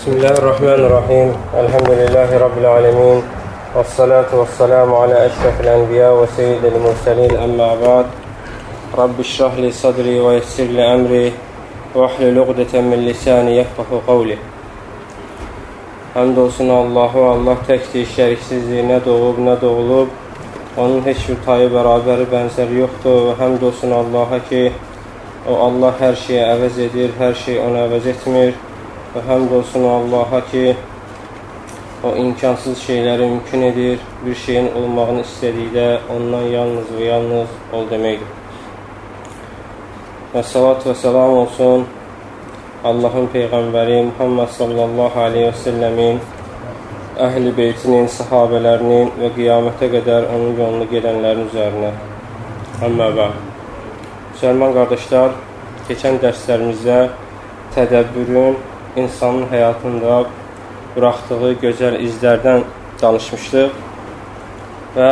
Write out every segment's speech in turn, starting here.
بسم الله الرحمن الرحيم الحمد لله رب العالمين والصلاة والسلام على أشرف الأنبياء وسيد المرسلين أما بعد رب اشرح لي صدري ويسر لي أمري واحلل عقدة من lisani yefqahu qavli Həmd olsun Allahu, Allah təkdir, şəriksizdir, nə doğub, nə doğulub. Onun heç bir tayı bərabəri, bənzəri yoxdur və həmd olsun Allaha ki, o Allah hər şeyi əvəz edir, hər şey onu əvəz etmir. Və həmd olsun Allaha ki, o imkansız şeyləri mümkün edir. Bir şeyin olmağını istədikdə ondan yalnız və yalnız ol deməkdir. Və salat və salam olsun Allahın Peyğəmbəri Muhammed sallallahu aleyhi və səlləmin, əhl-i beytinin, sahabələrinin və qiyamətə qədər onun yolunu gedənlərin üzərinə. Əmmə bə. Müsəlman qardaşlar, keçən dərslərimizdə tədəbbürün insanın həyatında buraxdığı gözəl izlərdən danışmışdıq və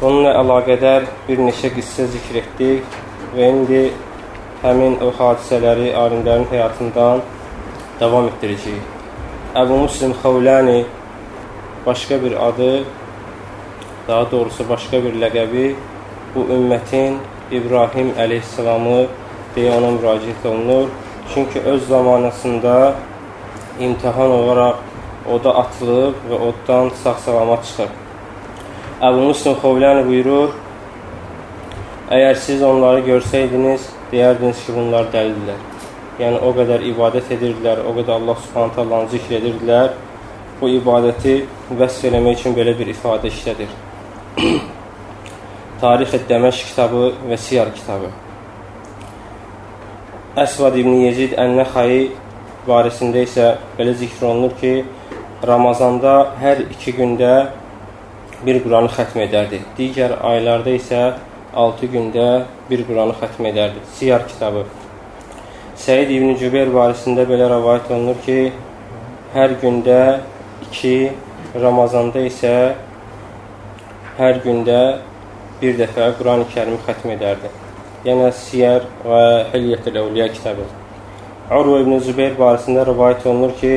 bununla əlaqədar bir neçə qissə zikr etdik və indi həmin o hadisələri alimlərin həyatından davam etdirəcəyik. Əbu Muslim Xavlani başqa bir adı, daha doğrusu başqa bir ləqəbi bu ümmətin İbrahim əleyhissalamı deyə ona müraciət olunur. Çünki öz zamanəsində imtihan olaraq oda atılıb və oddan sağ-salamat çıxır. Əbu Muslim Xavlani buyurur, əgər siz onları görsəydiniz, deyərdiniz ki, bunlar dəlildirlər. Yəni, o qədər ibadət edirdilər, o qədər Allah subhanət Allahını zikr edirdilər. Bu ibadəti vəsf eləmək üçün belə bir ifadə işlədir. Tarix-i Dəməşq kitabı və Siyar kitabı. Əsvad ibn Yezid Ən-Nəxayi barəsində isə belə zikr olunur ki, Ramazanda hər iki gündə bir Quranı xətm edərdi. Digər aylarda isə 6 gündə bir Quranı xətm edərdi. Siyar kitabı. Səid İbn Cübeyr barəsində belə rəvayət olunur ki, hər gündə 2, Ramazanda isə hər gündə bir dəfə Quran-ı kərimi xətm edərdi. Yəni, Siyar və Hilyət-ül Əvliya kitabı. Urva İbn Zübeyr barəsində rəvayət olunur ki,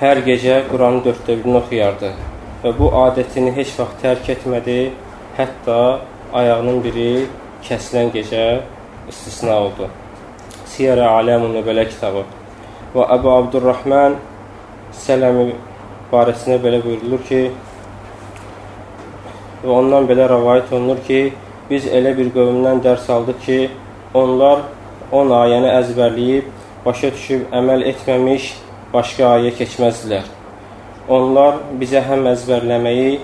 hər gecə Quranın dörddə birini oxuyardı və bu adətini heç vaxt tərk etmədi, hətta ayağının biri kəsilən gecə istisna oldu. Siyar-ı Aləmun Nübələ kitabı və Əbu Abdurrahman Sələmi barəsində belə buyurulur ki, və ondan belə rəvayət olunur ki, biz elə bir qövmdən dərs aldıq ki, onlar 10 ayəni əzbərləyib, başa düşüb əməl etməmiş başqa ayə keçməzdilər. Onlar bizə həm əzbərləməyi,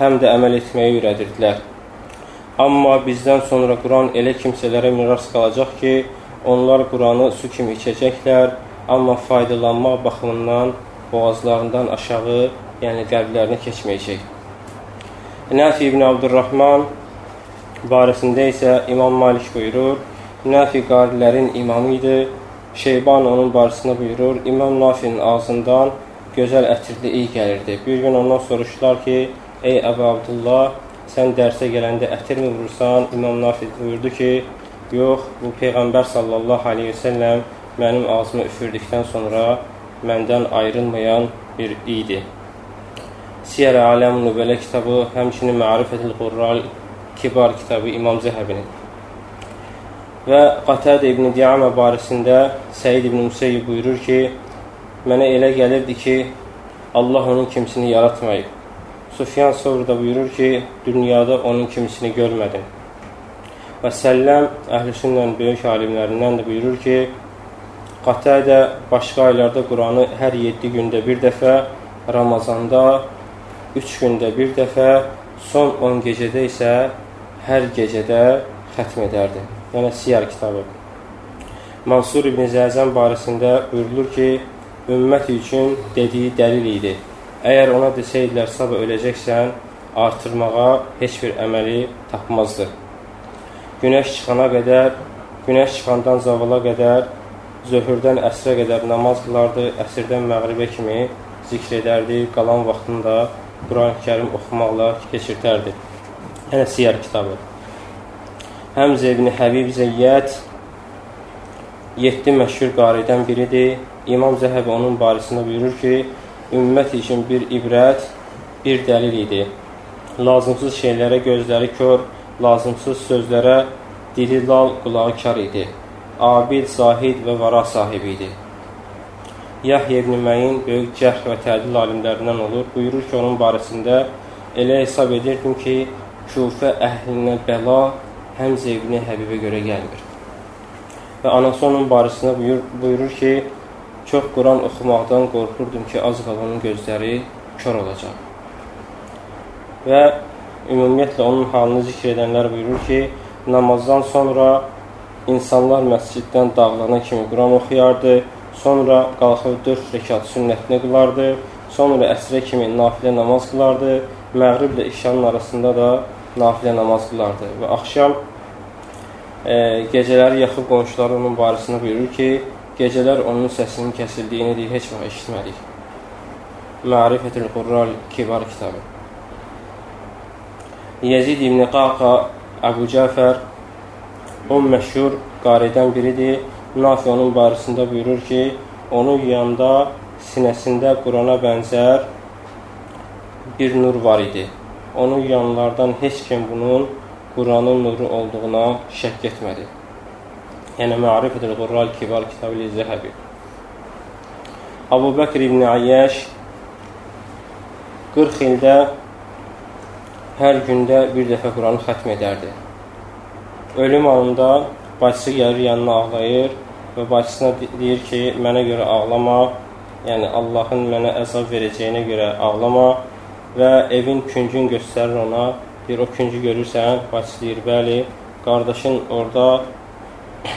həm də əməl etməyi ürədirdilər. Amma bizdən sonra Quran elə kimsələrə miras qalacaq ki, onlar Quranı su kimi içəcəklər, amma faydalanmaq baxımından boğazlarından aşağı, yəni qəlblərinə keçməyəcək. Nəfi ibn Abdurrahman barəsində isə İmam Malik buyurur, Nəfi qarilərin imamı idi, Şeyban onun barəsində buyurur, İmam Nafinin ağzından gözəl ətirli iy gəlirdi. Bir gün ondan soruşdular ki, ey Əbu Abdullah, sən dərsə gələndə ətirmi vurursan? İmam Nafi buyurdu ki, yox, bu Peyğəmbər sallallahu aleyhi və səlləm mənim ağzımı üfürdükdən sonra məndən ayrılmayan bir idi. Siyər-i Aləm Nübələ kitabı, həmçinin Mərifətil Qurral Kibar kitabı İmam Zəhəbinin. Və Qatədə İbn Diyamə barəsində Səid İbn Museyyib buyurur ki, mənə elə gəlirdi ki, Allah onun kimsini yaratmayıb. Sufyan Sovr da buyurur ki, dünyada onun kimisini görmədim. Və Səlləm əhlüsünnən böyük alimlərindən də buyurur ki, Qatədə başqa aylarda Quranı hər 7 gündə bir dəfə, Ramazanda 3 gündə bir dəfə, son 10 gecədə isə hər gecədə xətm edərdi. Yəni Siyar kitabı. Mansur ibn Zəzən barəsində buyurulur ki, ümmət üçün dediyi dəlil idi. Əgər ona desəydilər, sabah öləcəksən, artırmağa heç bir əməli tapmazdı. Günəş çıxana qədər, günəş çıxandan zavala qədər, zöhürdən əsrə qədər namaz qılardı, əsrdən məğribə kimi zikr edərdi, qalan vaxtını da Quran-ı kərim oxumaqla keçirtərdi. Yəni, Siyar kitabı. Həmzə ibn Həbib Zeyyət 7 məşhur qaridən biridir. İmam Zəhəbi onun barəsində buyurur ki, ümmət üçün bir ibrət, bir dəlil idi. Lazımsız şeylərə gözləri kör, lazımsız sözlərə dili lal, qulağı kar idi. Abid, zahid və vara sahibi idi. Yahya ibn Məyin böyük cərh və tədil alimlərindən olur. Buyurur ki, onun barəsində elə hesab edirdim ki, Kufə əhlinə bəla həm zevqinə Həbibə görə gəlmir. Və anası onun barəsində buyur, buyurur ki, çox Quran oxumaqdan qorxurdum ki, az qalanın gözləri kör olacaq. Və ümumiyyətlə onun halını zikr edənlər buyurur ki, namazdan sonra insanlar məsciddən dağlanan kimi Quran oxuyardı, sonra qalxıb 4 rəkat sünnətini qılardı, sonra əsrə kimi nafilə namaz qılardı, məğriblə işanın arasında da nafilə namaz qılardı və axşam e, gecələri yaxıb qonşuları onun barəsində buyurur ki, gecələr onun səsinin kəsildiyini deyir, heç vaxt eşitmədik. Mərifətül Qurral Kibar kitabı. Yezid ibn Qaqa Əbu Cəfər o məşhur qaridən biridir. Nafi onun barəsində buyurur ki, onu yuyanda sinəsində Qurana bənzər bir nur var idi onun yanlardan heç kim bunun Quranın nuru olduğuna şək etmədi. Yəni Ma'rifətul Qurral Kibar kitabı Zəhəbi. Abu Bəkr ibn Ayyaş 40 ildə hər gündə bir dəfə Quranı xətm edərdi. Ölüm anında bacısı gəlir yanına ağlayır və bacısına deyir ki, mənə görə ağlama, yəni Allahın mənə əzab verəcəyinə görə ağlama və evin küncün göstərir ona. Deyir, o küncü görürsən, bacısı deyir, bəli, qardaşın orada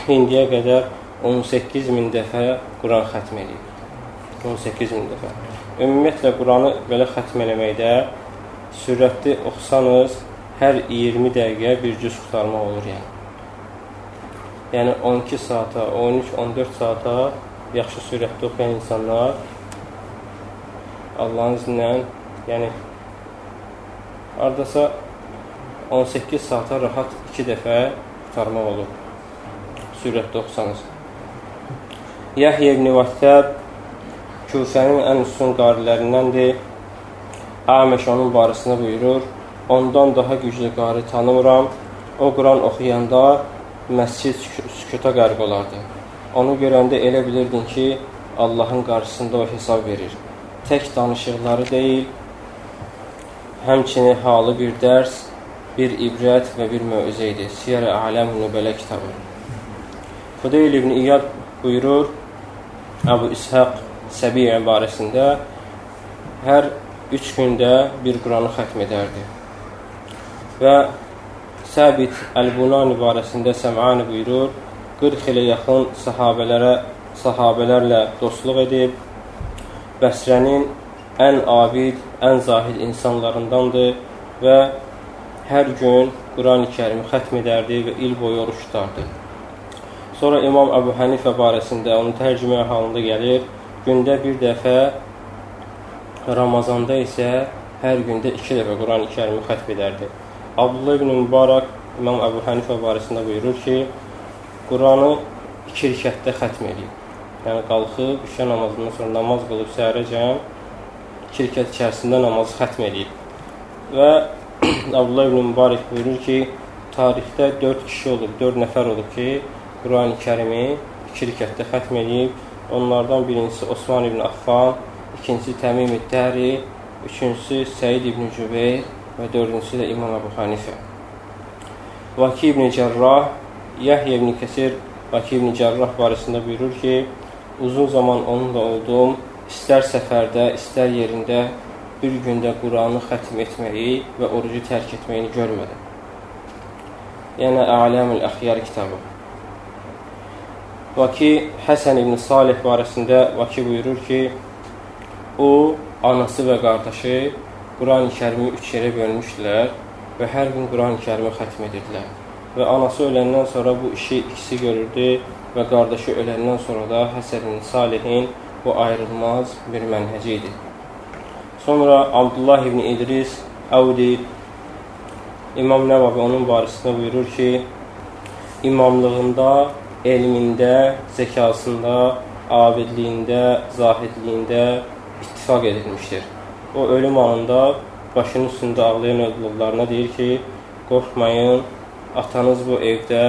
indiyə qədər 18 min dəfə Quran xətm edib. 18 min dəfə. Ümumiyyətlə, Quranı belə xətm eləməkdə sürətli oxusanız, hər 20 dəqiqə bir cüz qutarmaq olur yəni. Yəni 12 saata, 13-14 saata yaxşı sürətli oxuyan insanlar Allahın izinlə, yəni Ardasa 18 saata rahat 2 dəfə qutarmaq olur. Sürətdə oxusanız. Yahya ibn Vəttab Küfənin ən üstün qarilərindəndir. Əməş onun barəsində buyurur. Ondan daha güclü qari tanımıram. O Quran oxuyanda məscid sükuta qərq olardı. Onu görəndə elə bilirdin ki, Allahın qarşısında o hesab verir. Tək danışıqları deyil, həmçinin halı bir dərs, bir ibrət və bir möcüzə idi. Siyar-ı Aləm Nübələ kitabı. Xudeyl ibn İyad buyurur, Əbu İshaq Səbiyyə barəsində hər üç gündə bir Quranı xətm edərdi. Və Səbit Əl-Bunani barəsində Səmani buyurur, 40 ilə yaxın sahabələrə, sahabələrlə dostluq edib, Bəsrənin ən abid, ən zahid insanlarındandır və hər gün Quran-ı kərimi xətm edərdi və il boyu oruç tutardı. Sonra İmam Əbu Hənifə barəsində onun tərcümə halında gəlir, gündə bir dəfə, Ramazanda isə hər gündə iki dəfə Quran-ı kərimi xətm edərdi. Abdullah ibn Mübarək İmam Əbu Hənifə barəsində buyurur ki, Quranı iki rikətdə xətm edib. Yəni qalxıb, işə namazından sonra namaz qılıb səhərəcən iki rükət içərisində namazı xətm edib. Və Abdullah ibn Mübarək buyurur ki, tarixdə 4 kişi olub, 4 nəfər olub ki, Quran-ı kərimi iki rükətdə xətm edib. Onlardan birincisi Osman ibn Affan, ikincisi Təmim İddəri, üçüncüsü Səid ibn Cübeyr və dördüncüsü də İmam Əbu Hanifə. Vaki ibn Cərrah, Yahya ibn Kəsir Vaki ibn Cərrah barəsində buyurur ki, uzun zaman onunla olduğum istər səfərdə, istər yerində bir gündə Quranı xətm etməyi və orucu tərk etməyini görmədim. Yəni, Ələmül Əxyar kitabı. Vaki Həsən ibn Salih barəsində Vaki buyurur ki, o, anası və qardaşı Quran-ı kərimi üç yerə bölmüşdülər və hər gün Quran-ı kərimi xətm edirdilər. Və anası öləndən sonra bu işi ikisi görürdü və qardaşı öləndən sonra da Həsən ibn Salihin bu ayrılmaz bir mənhəci idi. Sonra Abdullah ibn İdris Əvdi İmam Nəvavi onun barəsində buyurur ki, imamlığında elmində, zəkasında, abidliyində, zahidliyində ittifaq edilmişdir. O ölüm anında başının üstündə ağlayan övladlarına deyir ki, qorxmayın, atanız bu evdə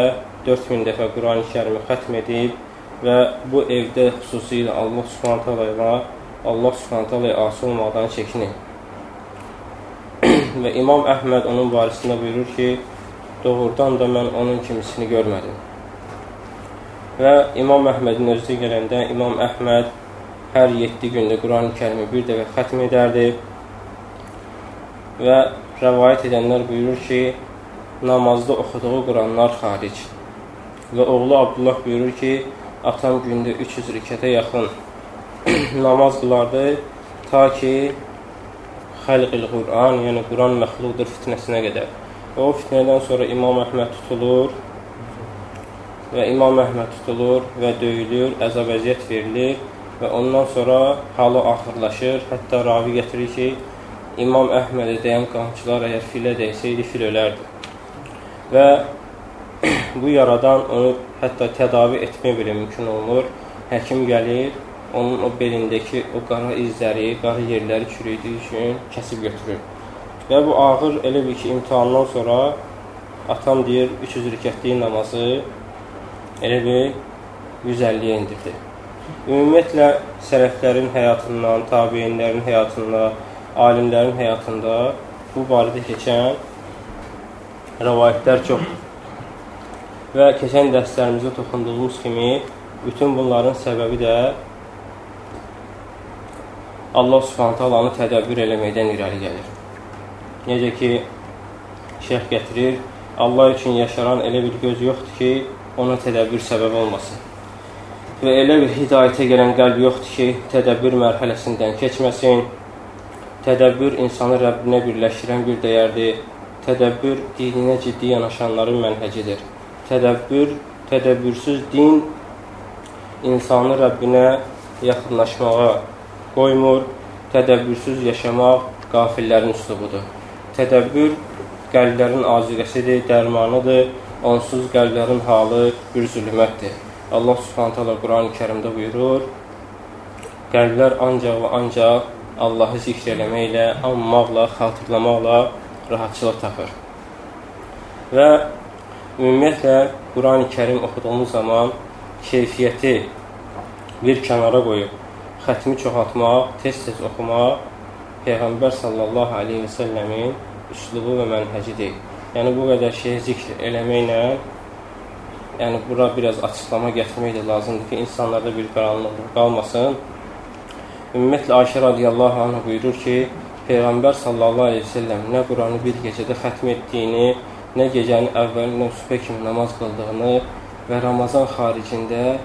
4000 dəfə Quran-ı kərimi xətm edib və bu evdə xüsusilə Allah subhanətə ilə Allah subhanətə ilə asi olmaqdan çəkinin. və İmam Əhməd onun varisində buyurur ki, doğrudan da mən onun kimisini görmədim. Və İmam Əhmədin özü gələndə İmam Əhməd hər 7 gündə Quran-ı kərimi bir dəfə xətm edərdi və rəvayət edənlər buyurur ki, namazda oxuduğu Quranlar xaric. Və oğlu Abdullah buyurur ki, atam gündə 300 rikətə yaxın namaz qılardı ta ki xəlqil Quran, yəni Quran məxluqdur fitnəsinə qədər. O fitnədən sonra İmam Əhməd tutulur və İmam Əhməd tutulur və döyülür, əzab əziyyət verilir və ondan sonra halı axırlaşır. Hətta ravi gətirir ki, İmam Əhmədə deyən qamçılar əgər filə dəysəydi, fil ölərdi. Və bu yaradan onu hətta tədavi etmək belə mümkün olmur. Həkim gəlir, onun o belindəki o qara izləri, qara yerləri çürüydüyü üçün kəsib götürür. Və bu ağır elə bir ki, imtihandan sonra atam deyir 300 rükətlik namazı elə bir 150-yə indirdi. Ümumiyyətlə, sələflərin həyatından, tabiyinlərin həyatında, alimlərin həyatında bu barədə keçən rəvayətlər çoxdur. Və keçən dərslərimizdə toxunduğumuz kimi bütün bunların səbəbi də Allah subhanət alanı tədəbbür eləməkdən irəli gəlir. Necə ki, şeyh gətirir, Allah üçün yaşaran elə bir göz yoxdur ki, ona tədəbbür səbəb olmasın. Və elə bir hidayətə gələn qəlb yoxdur ki, tədəbbür mərhələsindən keçməsin. Tədəbbür insanı Rəbbinə birləşdirən bir dəyərdir. Tədəbbür dininə ciddi yanaşanların mənhəcidir. Tədəbbür, tədəbbürsüz din insanı Rəbbinə yaxınlaşmağa, qoymur, tədəbbürsüz yaşamaq qafillərin üslubudur. Tədəbbür qəlblərin aziqəsidir, dərmanıdır, onsuz qəlblərin halı bir zülmətdir. Allah subhanət hala Quran-ı kərimdə buyurur, qəlblər ancaq və ancaq Allahı zikr eləməklə, anmaqla, xatırlamaqla rahatçılıq tapır. Və ümumiyyətlə Quran-ı kərim oxuduğumuz zaman keyfiyyəti bir kənara qoyub, xətmi çoxaltmaq, tez-tez oxumaq Peyğəmbər sallallahu aleyhi və səlləmin üslubu və mənhəcidir. Yəni, bu qədər şey zikr eləməklə, yəni, bura biraz açıqlama gətirmək də lazımdır ki, insanlarda bir qaranlıq qalmasın. Ümumiyyətlə, Ayşə radiyallahu anh buyurur ki, Peyğəmbər sallallahu aleyhi və səlləm nə Quranı bir gecədə xətm etdiyini, nə gecənin əvvəlindən sübhə kimi namaz qıldığını və Ramazan xaricində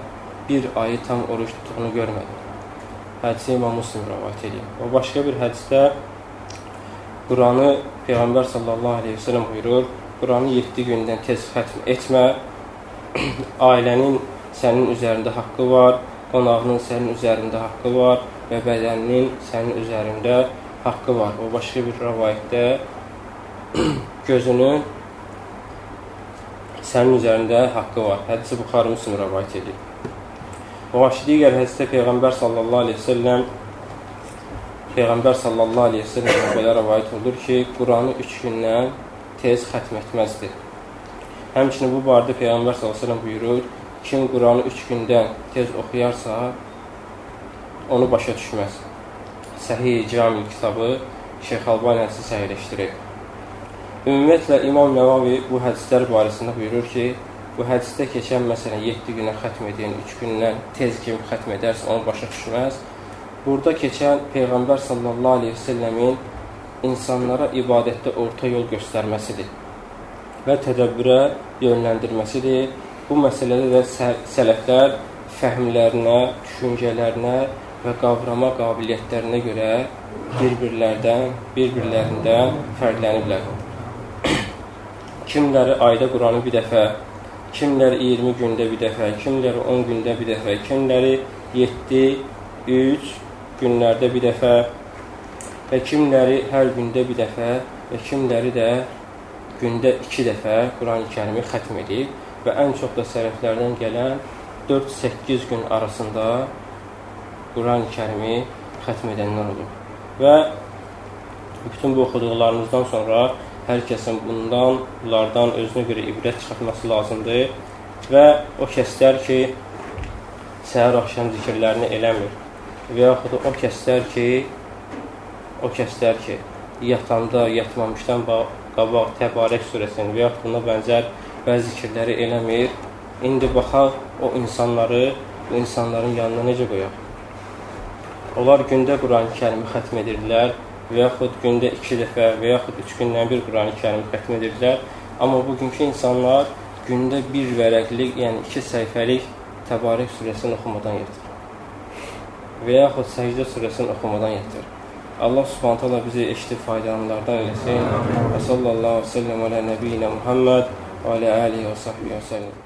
bir ayı tam oruç tutduğunu görmədim. Hədisi İmam Müslim rəvayət edir. O başqa bir hədisdə Quranı Peyğəmbər sallallahu əleyhi və səlləm buyurur: Quranı 7 gündən tez xətm etmə. Ailənin sənin üzərində haqqı var, qonağının sənin üzərində haqqı var və bədəninin sənin üzərində haqqı var. O başqa bir rəvayətdə gözünün sənin üzərində haqqı var. Hədisi Buxarı Müslim rəvayət edir. Başı digər hədisdə Peyğəmbər sallallahu aleyhi ve selləm Peyğəmbər sallallahu aleyhi ve sellem belə rəvayət olur ki, Quranı üç gündən tez xətm etməzdir. Həmçinin bu barədə Peyğəmbər sallallahu aleyhi ve sellem buyurur, kim Quranı üç gündən tez oxuyarsa, onu başa düşməz. Səhih Camil kitabı Şeyx Albani hədisi səhiyləşdirir. Ümumiyyətlə, İmam Nəvavi bu hədislər barəsində buyurur ki, bu hədisdə keçən məsələn 7 günə xətm edən 3 gündən tez kimi xətm edərsə onu başa düşməz. Burada keçən Peyğəmbər sallallahu əleyhi və səlləmin insanlara ibadətdə orta yol göstərməsidir və tədəbbürə yönləndirməsidir. Bu məsələdə də sələflər fəhmlərinə, düşüncələrinə və qavrama qabiliyyətlərinə görə bir-birlərdən, bir-birlərindən fərqləniblər. Kimləri ayda Quranı bir dəfə kimləri 20 gündə bir dəfə, kimləri 10 gündə bir dəfə, kimləri 7, 3 günlərdə bir dəfə və kimləri hər gündə bir dəfə və kimləri də gündə 2 dəfə Quran-ı kərimi xətm edib və ən çox da sələflərdən gələn 4-8 gün arasında Quran-ı kərimi xətm edənlər olur. Və bütün bu oxuduqlarımızdan sonra hər kəsin bundan, bunlardan özünə görə ibrət çıxartması lazımdır və o kəslər ki, səhər axşam zikirlərini eləmir və yaxud o kəslər ki, o kəslər ki, yatanda, yatmamışdan qabaq Təbarək surəsini və yaxud buna bənzər bəzi zikirləri eləmir. İndi baxaq o insanları, bu insanların yanına necə qoyaq? Onlar gündə Quran-ı kərimi xətm edirdilər və yaxud gündə iki dəfə və yaxud üç gündən bir Quran-ı kərimi xətm edirdilər. Amma bugünkü insanlar gündə bir vərəqlik, yəni iki səhifəlik Təbarək surəsini oxumadan yatır. Və yaxud Səcdə surəsini oxumadan yatır. Allah subhanət hala bizi eşitib faydalanlardan eləsin. Və sallallahu aleyhi və səlləm alə nəbiyyinə Muhammed və alə alihi və sahbihi və səlləm.